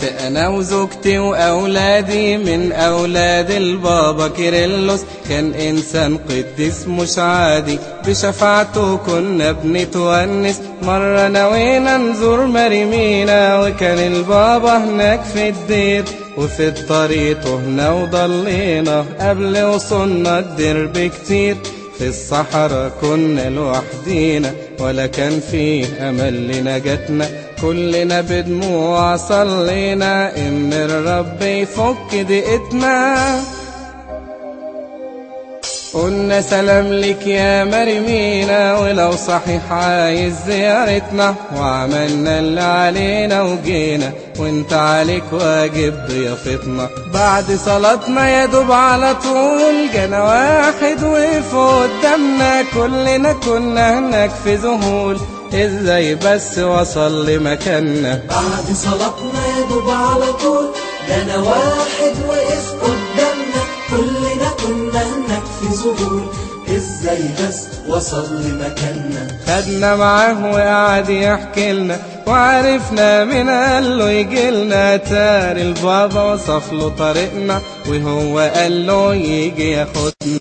كنت أنا وزوجتي وأولادي من أولاد البابا كيرلس كان إنسان قديس مش عادي بشفاعته كنا بنتونس. مرة نوينا نزور مارمينا وكان البابا هناك في الدير. وفي الطريق تهنا وضلينا قبل وصلنا الدير بكتير. في الصحراء كنا لوحدينا ولا كان فيه أمل لنجاتنا كلنا بدموع صلينا إن الرب يفك دقتنا. قلنا سلام لك يا مريمينا ولو صحيح عايز زيارتنا وعملنا اللي علينا وجينا وانت عليك واجب ضيافتنا. بعد صلاتنا يا دوب على طول جانا واحد وقف قدامنا كلنا كنا هناك في ذهول إزاي بس وصل لمكاننا؟ بعد صلاتنا يا دوب على طول جانا واحد وقف في ذهول إزاي بس وصل لمكاننا خدنا معاه وقعد يحكي لنا. وعرفنا من قال له يجي لنا تار البابا وصف له طريقنا وهو قال له يجي ياخدنا.